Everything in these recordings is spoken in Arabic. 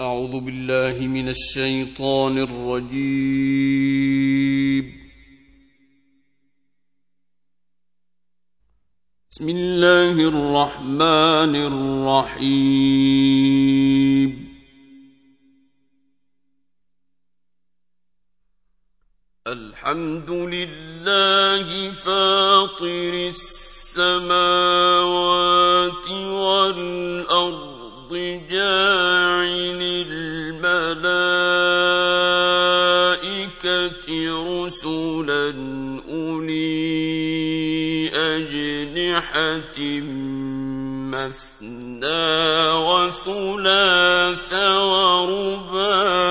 أعوذ بالله من الشيطان الرجيم. بسم الله الرحمن الرحيم. الحمد لله فاطر السماوات والأرض جاعل الملائكة رسلا أولي أجنحة مثنى وثلاث ورباع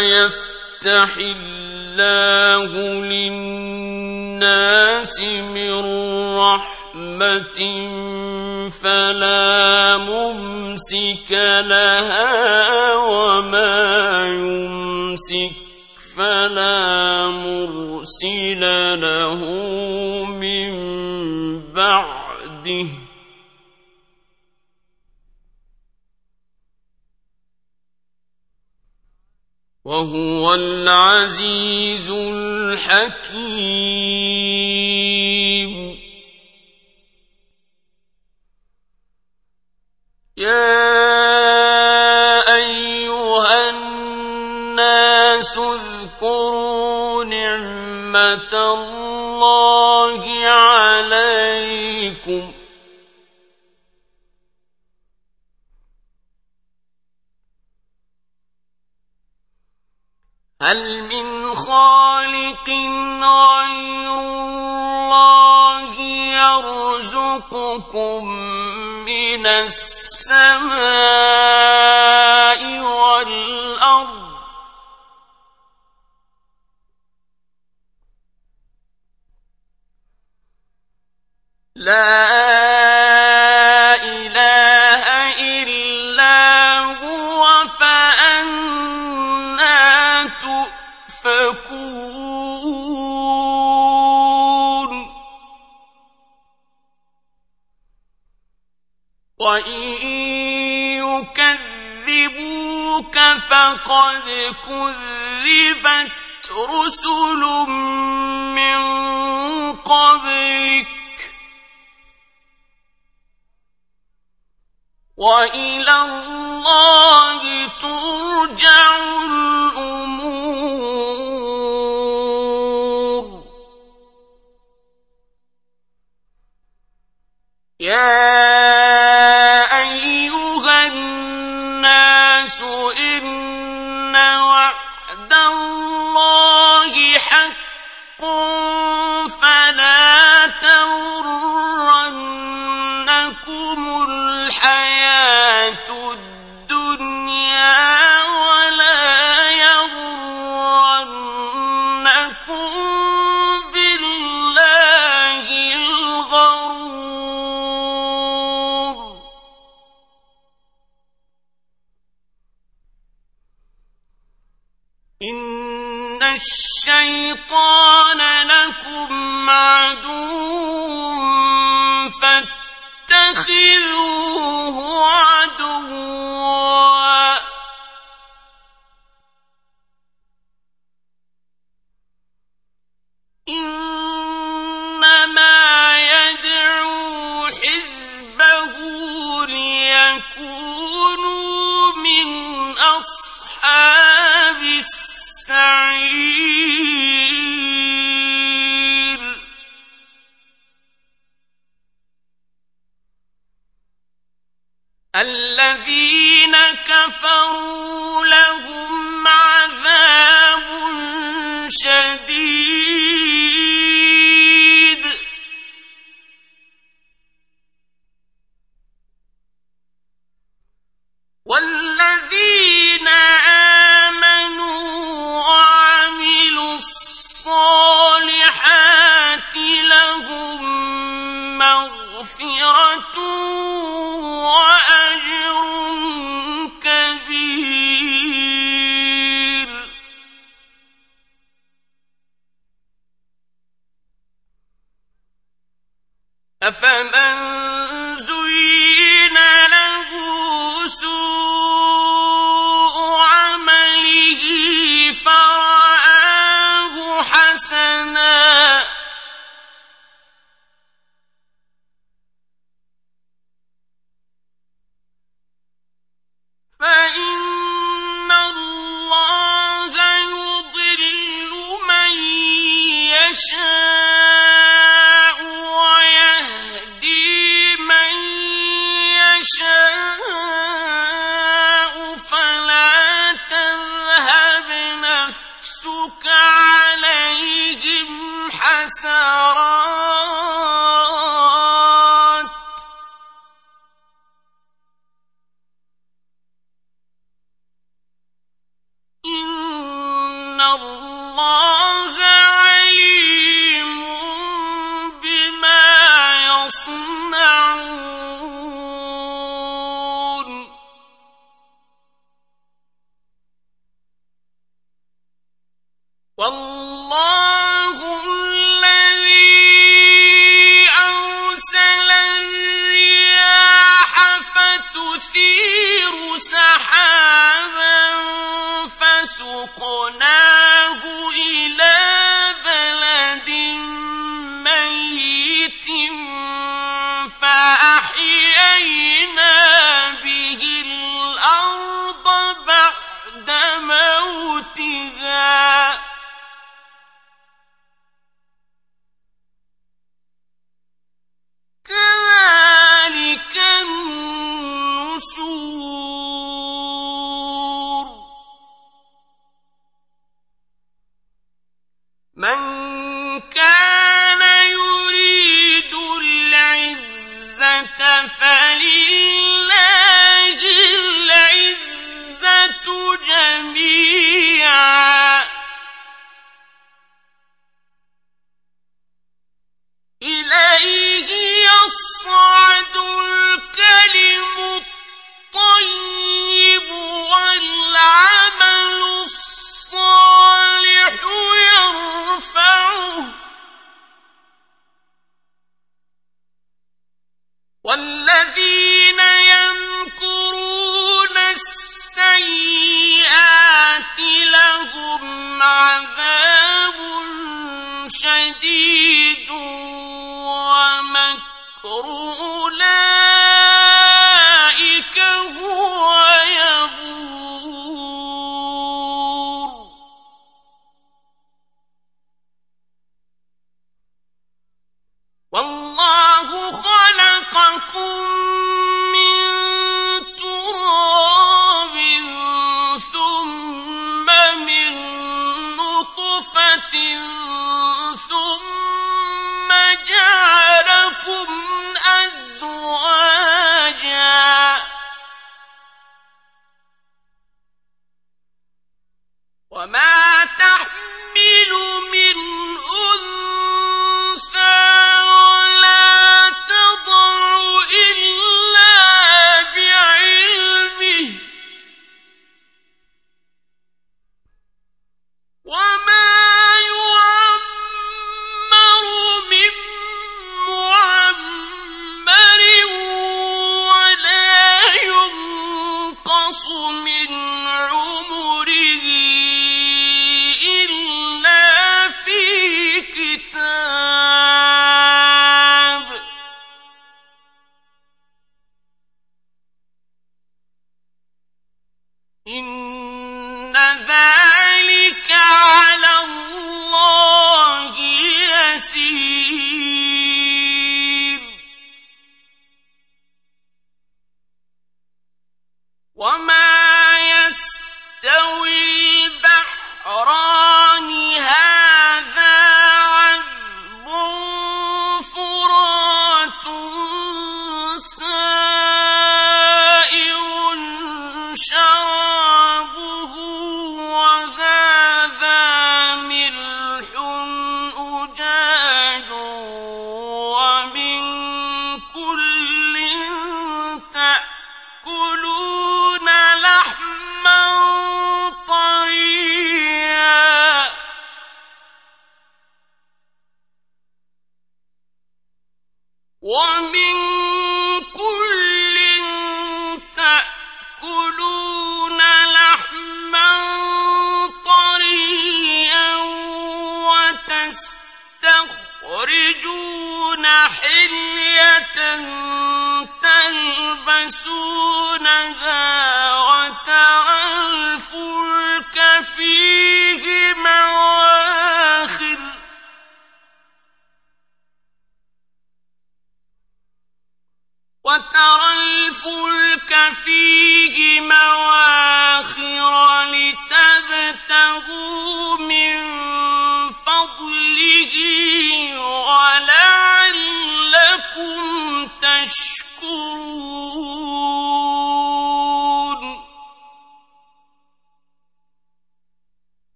يفتح الله للناس من رحمة فلا ممسك لها وما يمسك فلا مرسل له من بعده. وهو العزيز الحكيم. يا أيها الناس اذكروا نعمة الله عليكم. هل من خالق غير الله يرزقكم من السماء والأرض؟ لا إله وان يكذبوك فقد كذبت رسل من قبلك والى الله ترجع الأمور السعير من كان يريد العزة فلله العزة جميعا.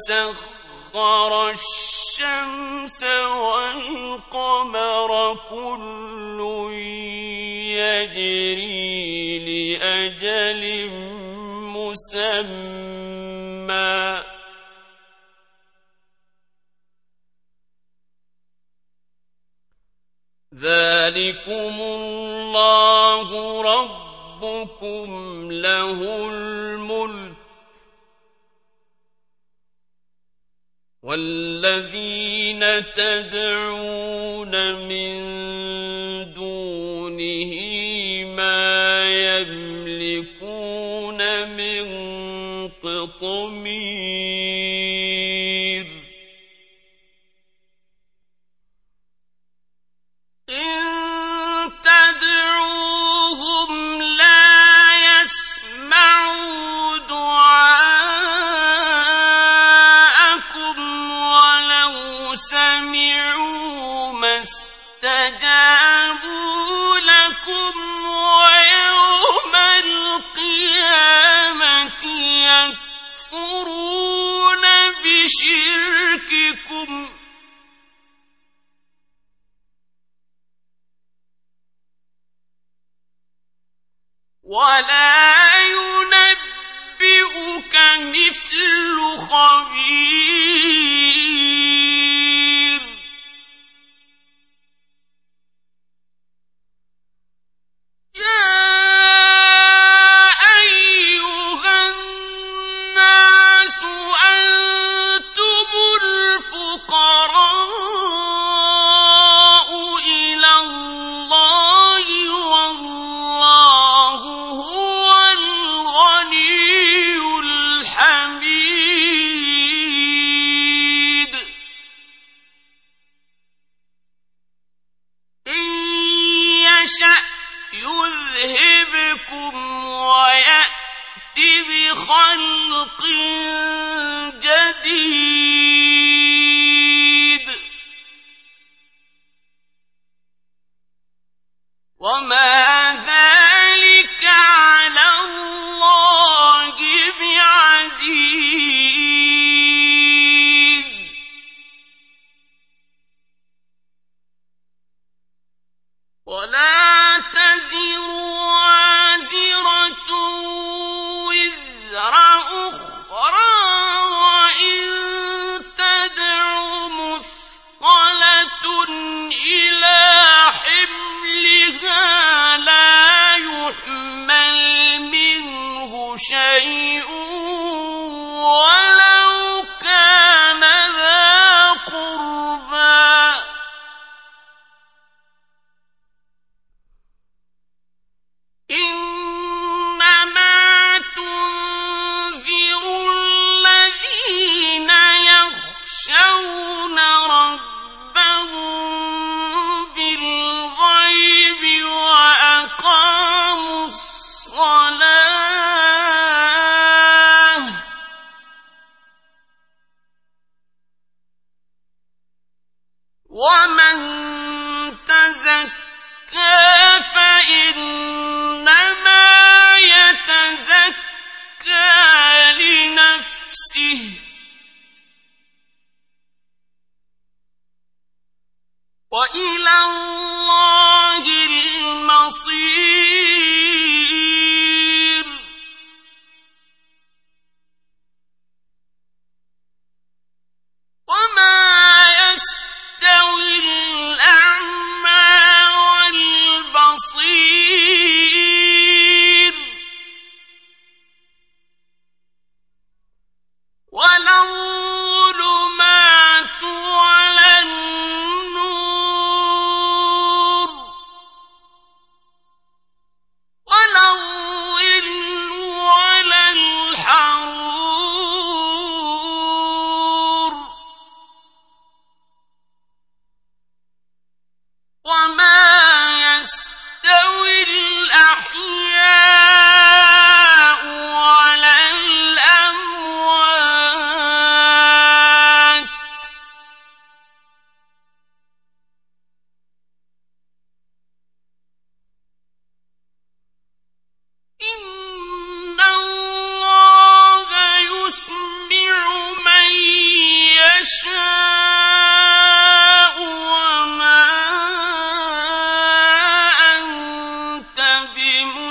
وسخر الشمس والقمر كل يجري لأجل مسمى. ذلكم الله ربكم له الملك. والذين تدعون من دونه ما يملكون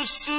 يسوع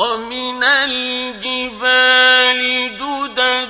ومن الجبال جدد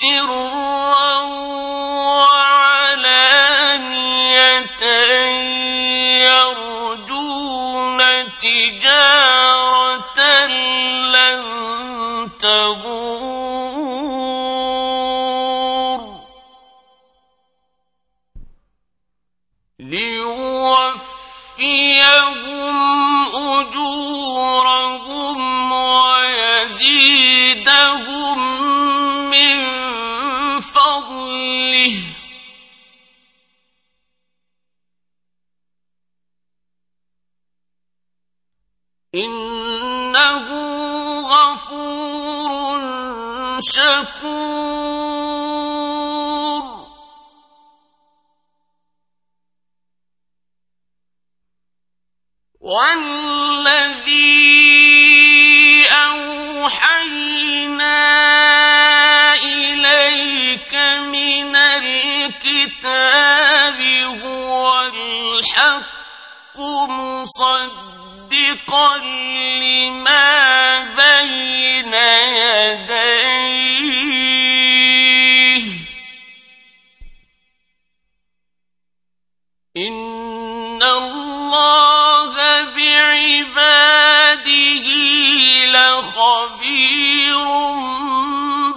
سرا وعلانية يرجون تجارة لن تبور. ليوفيهم أجورهم إنه غفور شكور. والذي أوحينا إليك من الكتاب هو الحق مصدقا لما بين يديه. إن الله بعباده لخبير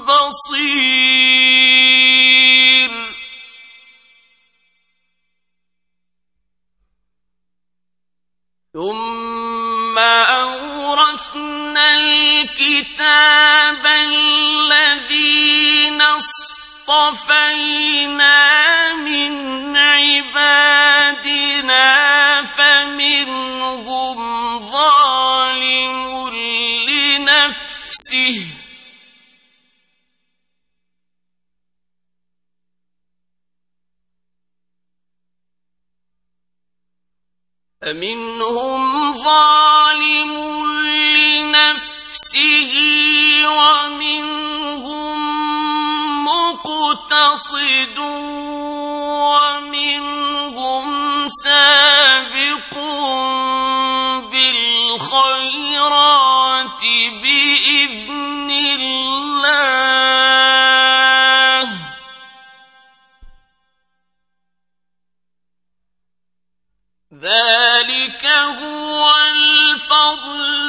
بصير. ثم الكتاب الذين اصطفينا من عبادنا فمنهم ظالم لنفسه. فمنهم ظالم لنفسه. ومنهم مقتصد ومنهم سابق بالخيرات بإذن الله. ذلك هو الفضل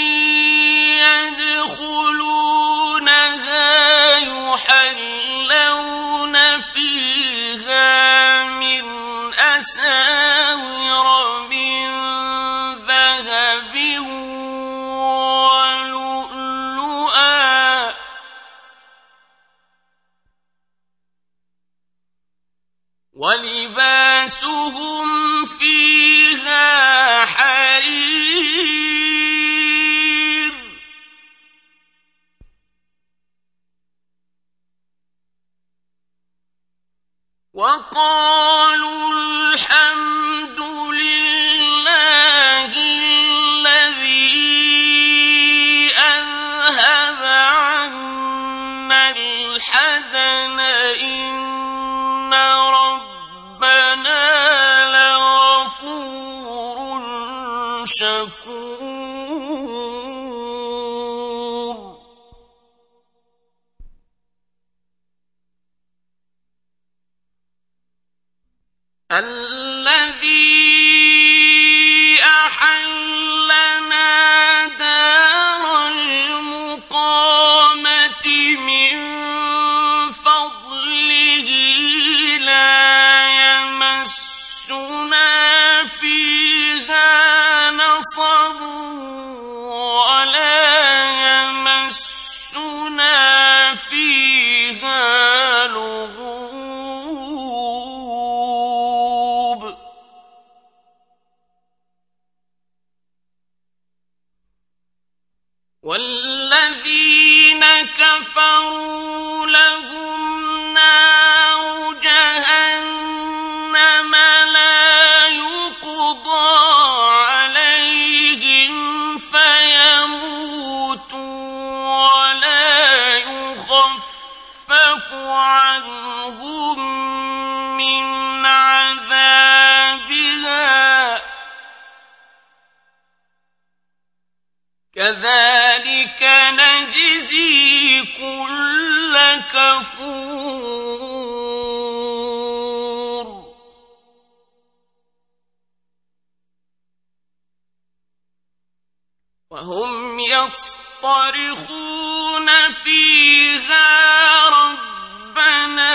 ولباسهم كذلك نجزي كل كفور. وهم يصطرخون فيها ربنا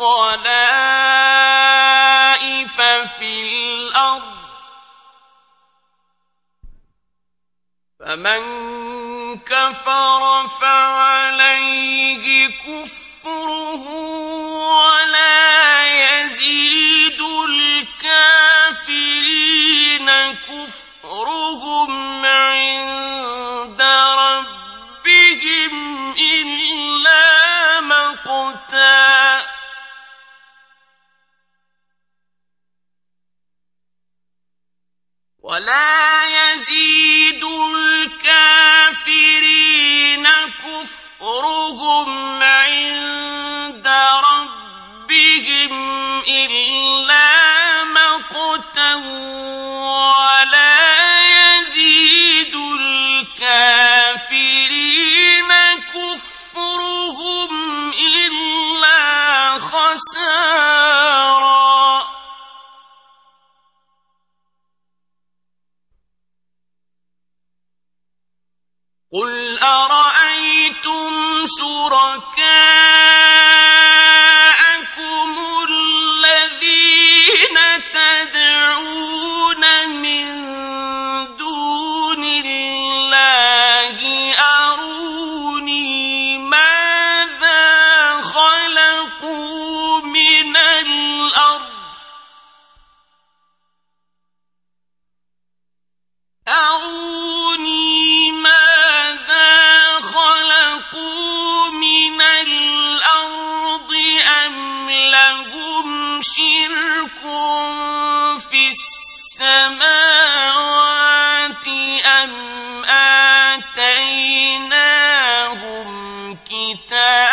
خلائف في الأرض. فمن كفر فعليه كفر. ولا يزيد الكافرين كفرهم عند الْكِتَابِ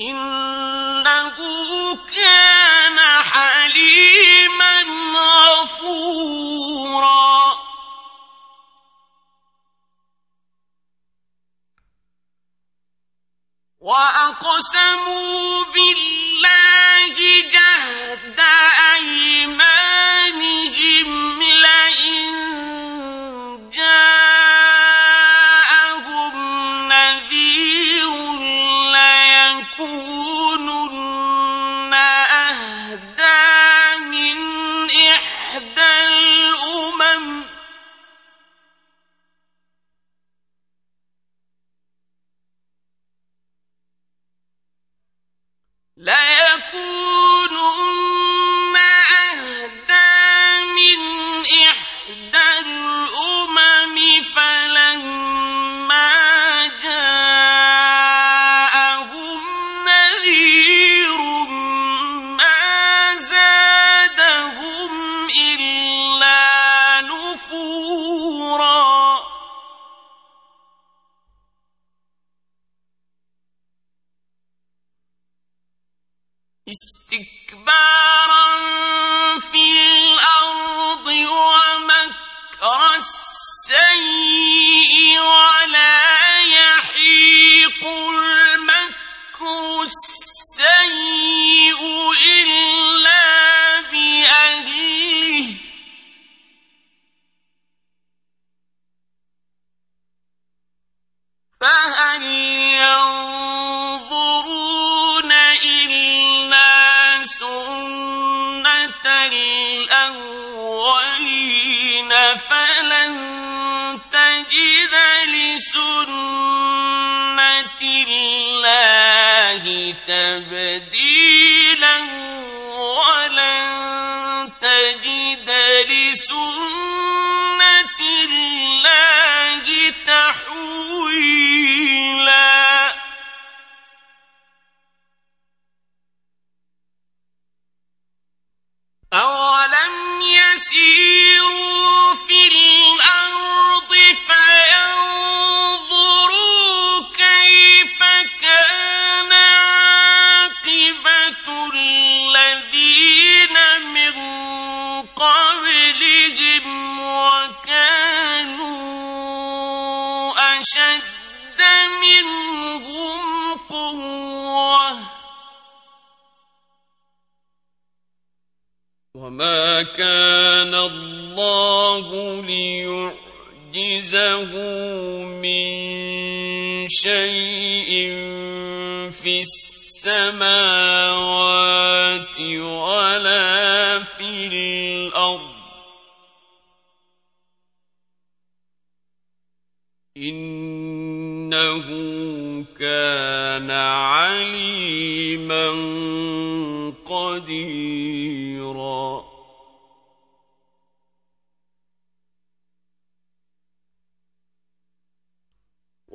إن تبديلا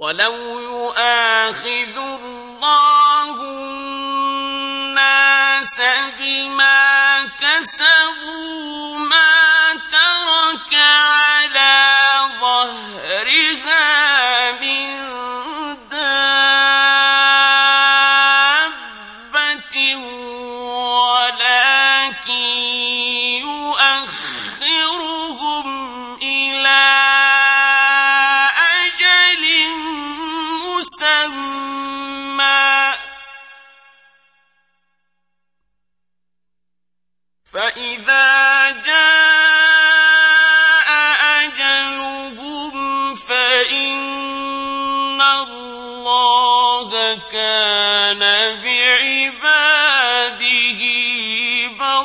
ولو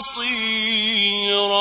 بصيراً